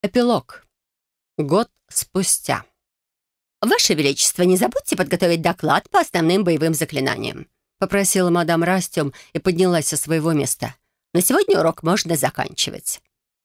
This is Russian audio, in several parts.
Эпилог. Год спустя. «Ваше Величество, не забудьте подготовить доклад по основным боевым заклинаниям», попросила мадам Растем и поднялась со своего места. «На сегодня урок можно заканчивать».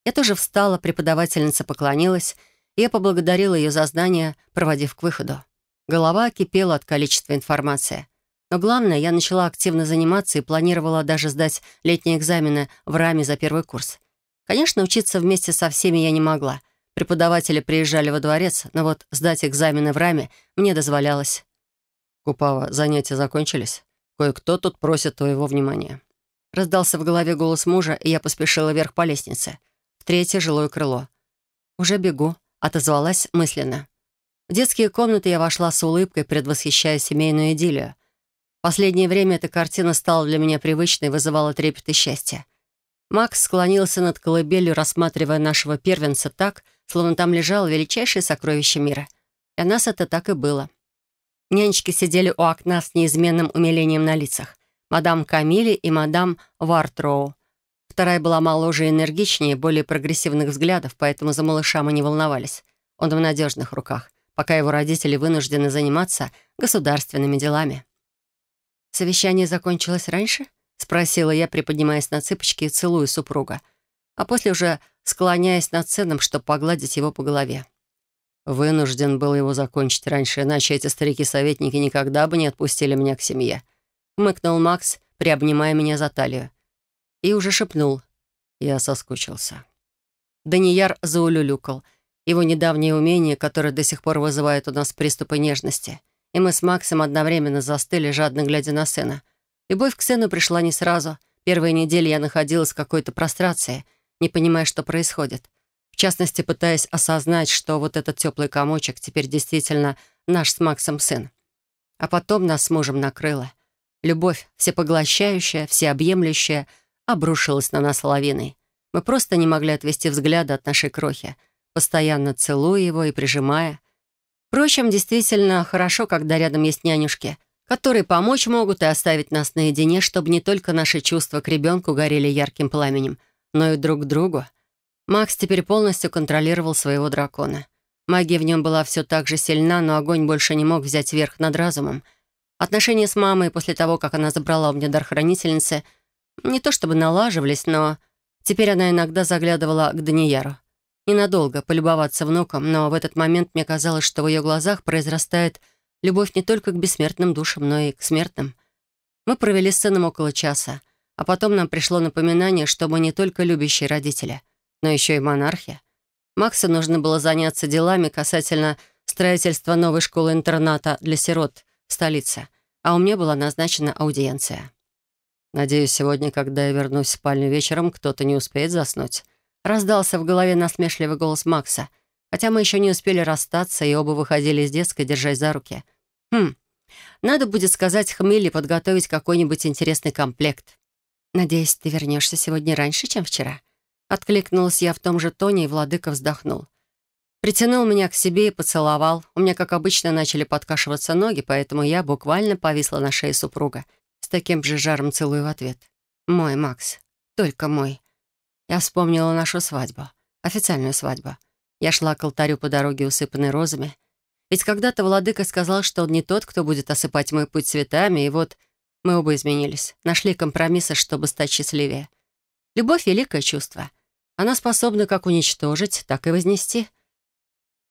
Я тоже встала, преподавательница поклонилась, и я поблагодарила ее за знания, проводив к выходу. Голова кипела от количества информации. Но главное, я начала активно заниматься и планировала даже сдать летние экзамены в раме за первый курс. Конечно, учиться вместе со всеми я не могла. Преподаватели приезжали во дворец, но вот сдать экзамены в раме мне дозволялось. «Купава, занятия закончились? Кое-кто тут просит твоего внимания». Раздался в голове голос мужа, и я поспешила вверх по лестнице. В третье жилое крыло. «Уже бегу», — отозвалась мысленно. В детские комнаты я вошла с улыбкой, предвосхищая семейную идиллию. Последнее время эта картина стала для меня привычной и вызывала трепет и счастье. Макс склонился над колыбелью, рассматривая нашего первенца так, словно там лежало величайшее сокровище мира. Для нас это так и было. Нянечки сидели у окна с неизменным умилением на лицах. Мадам Камили и мадам Вартроу. Вторая была моложе и энергичнее, более прогрессивных взглядов, поэтому за малыша мы не волновались. Он в надежных руках, пока его родители вынуждены заниматься государственными делами. Совещание закончилось раньше? — спросила я, приподнимаясь на цыпочки и целую супруга, а после уже склоняясь над сыном, чтобы погладить его по голове. Вынужден был его закончить раньше, иначе эти старики-советники никогда бы не отпустили меня к семье. Хмыкнул Макс, приобнимая меня за талию. И уже шепнул. Я соскучился. Данияр заулюлюкал. Его недавнее умение, которое до сих пор вызывает у нас приступы нежности. И мы с Максом одновременно застыли, жадно глядя на сына — Любовь к сыну пришла не сразу. Первые недели я находилась в какой-то прострации, не понимая, что происходит. В частности, пытаясь осознать, что вот этот теплый комочек теперь действительно наш с Максом сын. А потом нас с мужем накрыло. Любовь, всепоглощающая, всеобъемлющая, обрушилась на нас лавиной. Мы просто не могли отвести взгляда от нашей крохи, постоянно целуя его и прижимая. Впрочем, действительно хорошо, когда рядом есть нянюшки — которые помочь могут и оставить нас наедине, чтобы не только наши чувства к ребенку горели ярким пламенем, но и друг к другу. Макс теперь полностью контролировал своего дракона. Магия в нем была все так же сильна, но огонь больше не мог взять верх над разумом. Отношения с мамой после того, как она забрала у меня дар хранительницы, не то чтобы налаживались, но теперь она иногда заглядывала к Данияру. Ненадолго полюбоваться внуком, но в этот момент мне казалось, что в ее глазах произрастает Любовь не только к бессмертным душам, но и к смертным. Мы провели с сыном около часа, а потом нам пришло напоминание, что мы не только любящие родители, но еще и монархи. Максу нужно было заняться делами касательно строительства новой школы-интерната для сирот в столице, а у меня была назначена аудиенция. «Надеюсь, сегодня, когда я вернусь в спальню вечером, кто-то не успеет заснуть», раздался в голове насмешливый голос Макса, хотя мы еще не успели расстаться, и оба выходили из детской, держась за руки. Хм, надо будет сказать Хмели подготовить какой-нибудь интересный комплект. «Надеюсь, ты вернешься сегодня раньше, чем вчера?» Откликнулась я в том же тоне, и владыка вздохнул. Притянул меня к себе и поцеловал. У меня, как обычно, начали подкашиваться ноги, поэтому я буквально повисла на шее супруга. С таким же жаром целую в ответ. «Мой, Макс. Только мой». Я вспомнила нашу свадьбу. Официальную свадьбу. Я шла к алтарю по дороге, усыпанной розами, ведь когда-то владыка сказал, что он не тот, кто будет осыпать мой путь цветами, и вот мы оба изменились, нашли компромиссы, чтобы стать счастливее. Любовь — великое чувство. Она способна как уничтожить, так и вознести.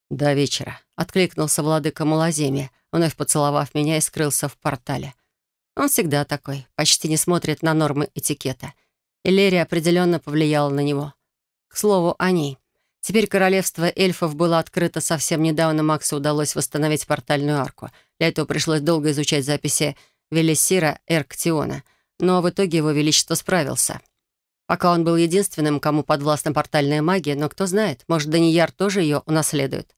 «До вечера», — откликнулся владыка Малаземия, вновь поцеловав меня и скрылся в портале. Он всегда такой, почти не смотрит на нормы этикета. И Лерри определенно повлияла на него. К слову, о ней. Теперь королевство эльфов было открыто совсем недавно. Максу удалось восстановить портальную арку. Для этого пришлось долго изучать записи Велисира Эрктиона. Но в итоге его величество справился. Пока он был единственным, кому подвластна портальная магия, но кто знает, может, Данияр тоже ее унаследует.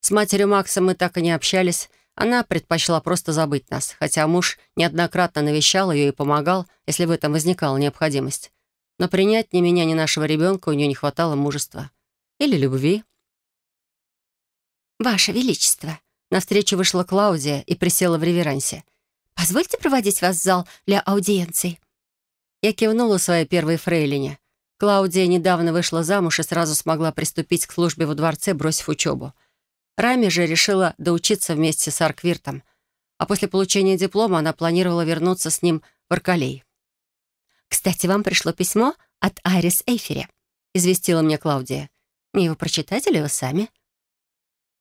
С матерью Макса мы так и не общались. Она предпочла просто забыть нас, хотя муж неоднократно навещал ее и помогал, если в этом возникала необходимость. Но принять ни меня, ни нашего ребенка у нее не хватало мужества. Или любви. «Ваше Величество!» Навстречу вышла Клаудия и присела в реверансе. «Позвольте проводить вас в зал для аудиенций». Я кивнула своей первой фрейлине. Клаудия недавно вышла замуж и сразу смогла приступить к службе во дворце, бросив учебу. Рами же решила доучиться вместе с Арквиртом, а после получения диплома она планировала вернуться с ним в Аркалей. «Кстати, вам пришло письмо от Айрис Эйфери», — известила мне Клаудия. «Мне его прочитать или вы сами?»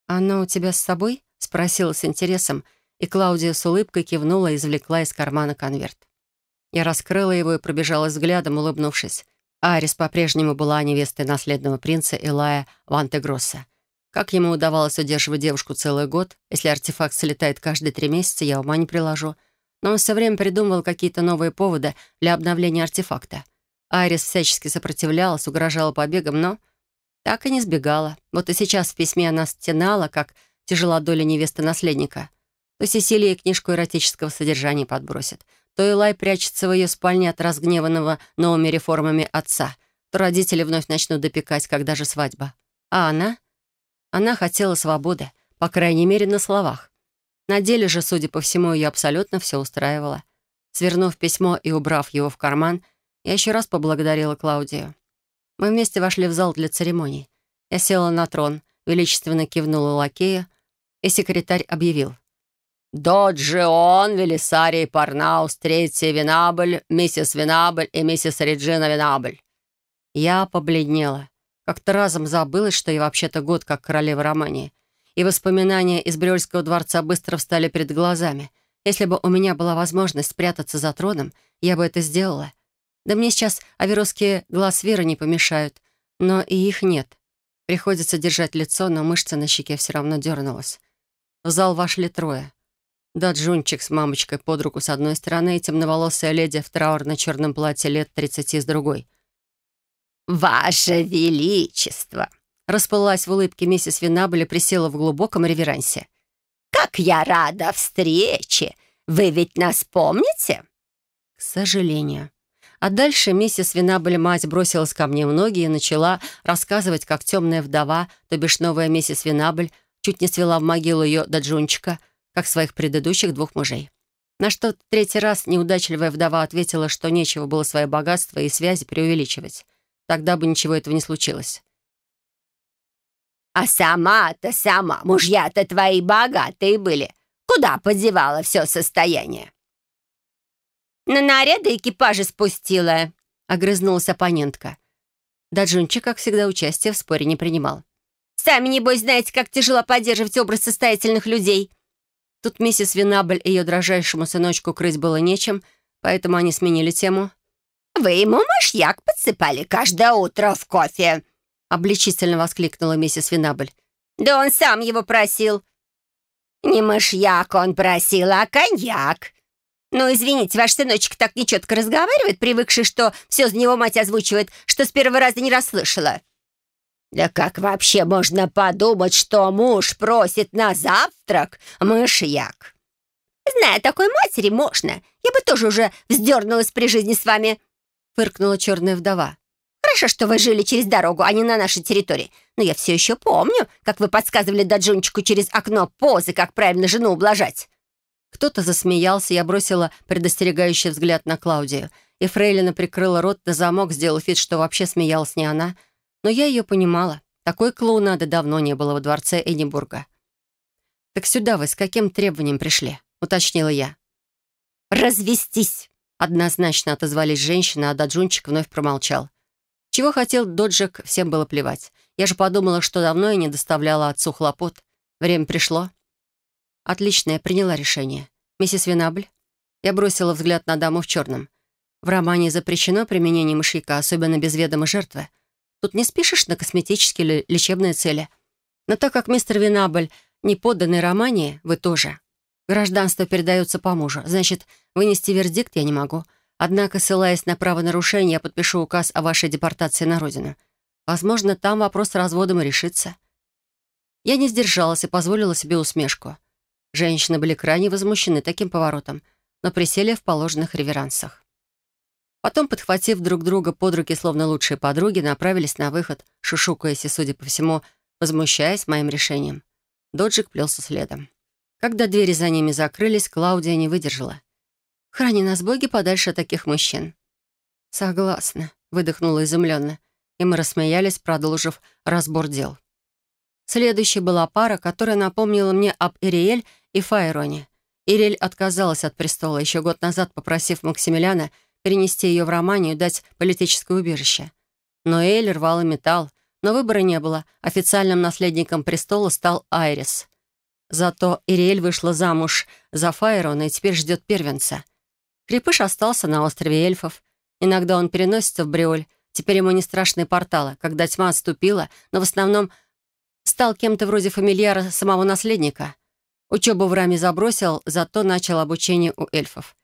«Оно у тебя с собой?» — спросила с интересом, и Клаудия с улыбкой кивнула и извлекла из кармана конверт. Я раскрыла его и пробежала взглядом, улыбнувшись. Арис по-прежнему была невестой наследного принца Илая Вантегросса. Как ему удавалось удерживать девушку целый год, если артефакт слетает каждые три месяца, я ума не приложу. Но он все время придумывал какие-то новые поводы для обновления артефакта. Айрис всячески сопротивлялась, угрожала побегом, но так и не сбегала. Вот и сейчас в письме она стенала, как тяжела доля невесты-наследника. То Сесилия книжку эротического содержания подбросит, то Элай прячется в ее спальне от разгневанного новыми реформами отца, то родители вновь начнут допекать, когда же свадьба. А она? Она хотела свободы, по крайней мере, на словах. На деле же, судя по всему, ее абсолютно все устраивало. Свернув письмо и убрав его в карман, я еще раз поблагодарила Клаудию. Мы вместе вошли в зал для церемоний. Я села на трон, величественно кивнула лакея, и секретарь объявил. «Доджион, Велисарий, Парнаус, Третий, Винабль, миссис Винабль и миссис Реджина Винабль». Я побледнела. Как-то разом забылась, что я вообще-то год как королева Романии. И воспоминания из Брюльского дворца быстро встали перед глазами. Если бы у меня была возможность спрятаться за троном, я бы это сделала. Да мне сейчас аверосские глаз Веры не помешают. Но и их нет. Приходится держать лицо, но мышца на щеке все равно дернулась. В зал вошли трое. Даджунчик с мамочкой под руку с одной стороны и темноволосая леди в траурно-черном платье лет тридцати с другой. «Ваше Величество!» Расплылась в улыбке миссис Винабель и присела в глубоком реверансе. «Как я рада встрече! Вы ведь нас помните?» «К сожалению». А дальше миссис Винабель мать бросилась ко мне в ноги и начала рассказывать, как темная вдова, то бишь новая миссис Винабель, чуть не свела в могилу ее Даджунчика — как своих предыдущих двух мужей. На что третий раз неудачливая вдова ответила, что нечего было свое богатство и связи преувеличивать. Тогда бы ничего этого не случилось. «А сама-то сама, мужья-то твои богатые были. Куда подевала все состояние?» «На наряды экипажа спустила», — огрызнулась оппонентка. Даджунчик, как всегда, участия в споре не принимал. «Сами, небось, знаете, как тяжело поддерживать образ состоятельных людей. Тут миссис Винабль и ее дрожайшему сыночку крыть было нечем, поэтому они сменили тему. «Вы ему мышьяк подсыпали каждое утро в кофе!» обличительно воскликнула миссис Винабль. «Да он сам его просил!» «Не мышьяк он просил, а коньяк!» «Ну, извините, ваш сыночек так нечетко разговаривает, привыкший, что все за него мать озвучивает, что с первого раза не расслышала». «Да как вообще можно подумать, что муж просит на завтрак мышьяк?» «Зная такой матери, можно. Я бы тоже уже вздернулась при жизни с вами», — фыркнула черная вдова. «Хорошо, что вы жили через дорогу, а не на нашей территории. Но я все еще помню, как вы подсказывали Даджунчику через окно позы, как правильно жену ублажать». Кто-то засмеялся, я бросила предостерегающий взгляд на Клаудию, и Фрейлина прикрыла рот на замок, сделав вид, что вообще смеялась не она, но я ее понимала. Такой клоунады давно не было во дворце Эдинбурга. «Так сюда вы с каким требованием пришли?» — уточнила я. «Развестись!» — однозначно отозвались женщины, а Даджунчик вновь промолчал. Чего хотел Доджик, всем было плевать. Я же подумала, что давно я не доставляла отцу хлопот. Время пришло. Отлично, я приняла решение. Миссис Винабль? Я бросила взгляд на даму в черном. В романе запрещено применение мышьяка, особенно без ведома жертвы. Тут не спишешь на косметические или лечебные цели. Но так как мистер Винабль не подданный Романии, вы тоже. Гражданство передается по мужу. Значит, вынести вердикт я не могу. Однако, ссылаясь на правонарушение, я подпишу указ о вашей депортации на родину. Возможно, там вопрос с разводом и решится. Я не сдержалась и позволила себе усмешку. Женщины были крайне возмущены таким поворотом, но присели в положенных реверансах. Потом, подхватив друг друга под руки, словно лучшие подруги, направились на выход, шушукаясь и, судя по всему, возмущаясь моим решением. Доджик плелся следом. Когда двери за ними закрылись, Клаудия не выдержала. «Храни нас боги подальше от таких мужчин». «Согласна», — выдохнула изумленно. И мы рассмеялись, продолжив разбор дел. Следующей была пара, которая напомнила мне об Ириэль и Файроне. Ириэль отказалась от престола, еще год назад попросив Максимилиана перенести ее в Романию и дать политическое убежище. Но Эль и металл, но выбора не было. Официальным наследником престола стал Айрис. Зато Ириэль вышла замуж за Файрона и теперь ждет первенца. Крепыш остался на острове эльфов. Иногда он переносится в Бриоль. Теперь ему не страшные порталы, когда тьма отступила, но в основном стал кем-то вроде фамильяра самого наследника. Учебу в раме забросил, зато начал обучение у эльфов.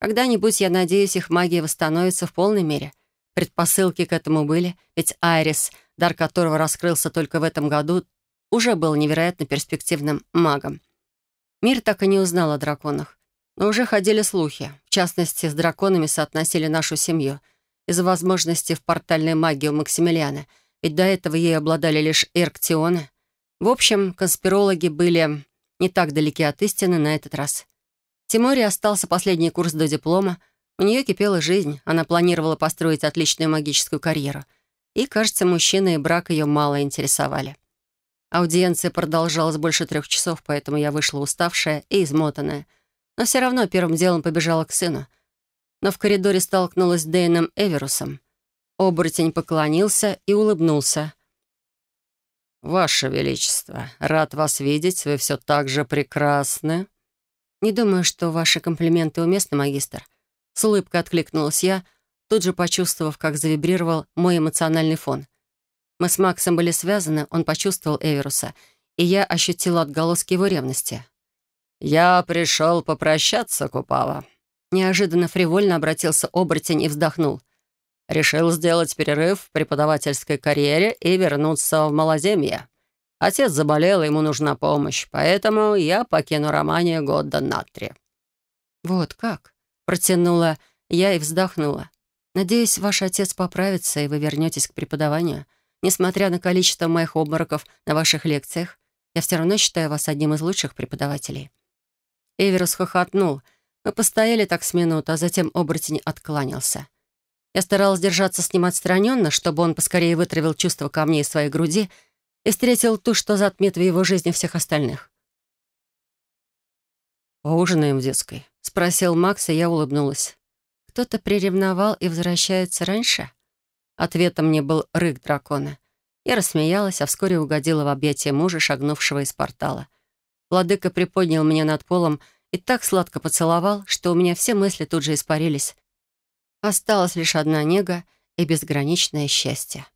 Когда-нибудь, я надеюсь, их магия восстановится в полной мере. Предпосылки к этому были, ведь Айрис, дар которого раскрылся только в этом году, уже был невероятно перспективным магом. Мир так и не узнал о драконах. Но уже ходили слухи. В частности, с драконами соотносили нашу семью. Из-за возможности в портальной магии у Максимилиана. Ведь до этого ей обладали лишь эрктионы. В общем, конспирологи были не так далеки от истины на этот раз. Тиморе остался последний курс до диплома. У нее кипела жизнь. Она планировала построить отличную магическую карьеру. И, кажется, мужчина и брак ее мало интересовали. Аудиенция продолжалась больше трех часов, поэтому я вышла уставшая и измотанная. Но все равно первым делом побежала к сыну. Но в коридоре столкнулась с Дэйном Эверусом. Оборотень поклонился и улыбнулся. «Ваше Величество, рад вас видеть, вы все так же прекрасны». «Не думаю, что ваши комплименты уместны, магистр». С улыбкой откликнулась я, тут же почувствовав, как завибрировал мой эмоциональный фон — мы с Максом были связаны, он почувствовал Эверуса, и я ощутила отголоски его ревности. «Я пришел попрощаться, Купава». Неожиданно фривольно обратился оборотень и вздохнул. «Решил сделать перерыв в преподавательской карьере и вернуться в Малоземье. Отец заболел, ему нужна помощь, поэтому я покину Романию года на три». «Вот как?» — протянула я и вздохнула. «Надеюсь, ваш отец поправится, и вы вернетесь к преподаванию». Несмотря на количество моих обмороков на ваших лекциях, я все равно считаю вас одним из лучших преподавателей». Эверус хохотнул. Мы постояли так с минуту, а затем оборотень откланялся. Я старалась держаться с ним отстраненно, чтобы он поскорее вытравил чувство ко мне из своей груди и встретил ту, что затмит в его жизни всех остальных. «Поужинаем в детской?» — спросил Макс, и я улыбнулась. «Кто-то приревновал и возвращается раньше?» Ответом мне был рык дракона. Я рассмеялась, а вскоре угодила в объятия мужа, шагнувшего из портала. Владыка приподнял меня над полом и так сладко поцеловал, что у меня все мысли тут же испарились. Осталась лишь одна нега и безграничное счастье.